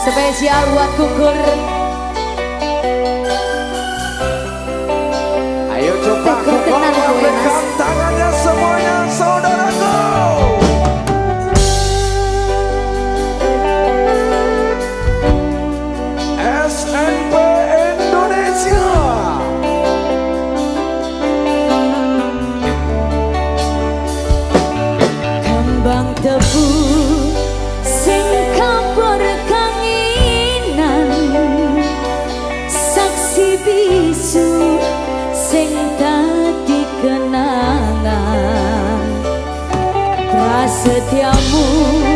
Spesial buat kukur. Ayo coba kukur Tangannya semuanya saudaraku. SNP Indonesia. Kembang tebu 色条目。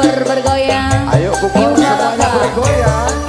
Bogor bergoyang Ayo Bogor semuanya bergoyang.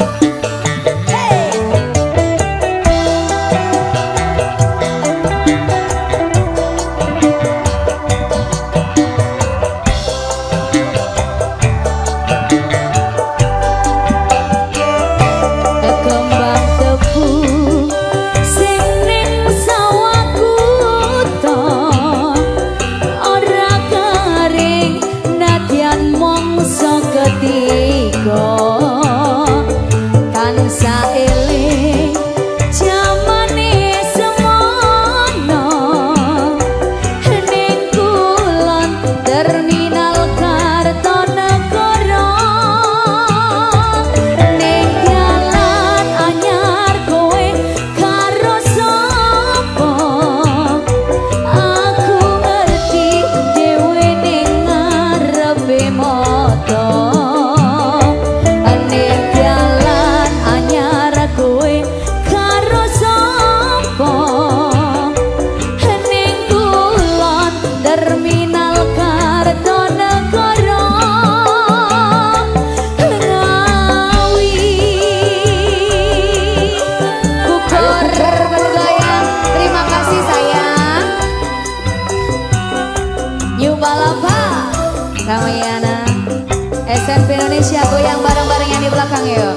Palapa Ramayana ya, SMP Indonesia goyang bareng-bareng yang di belakang yuk.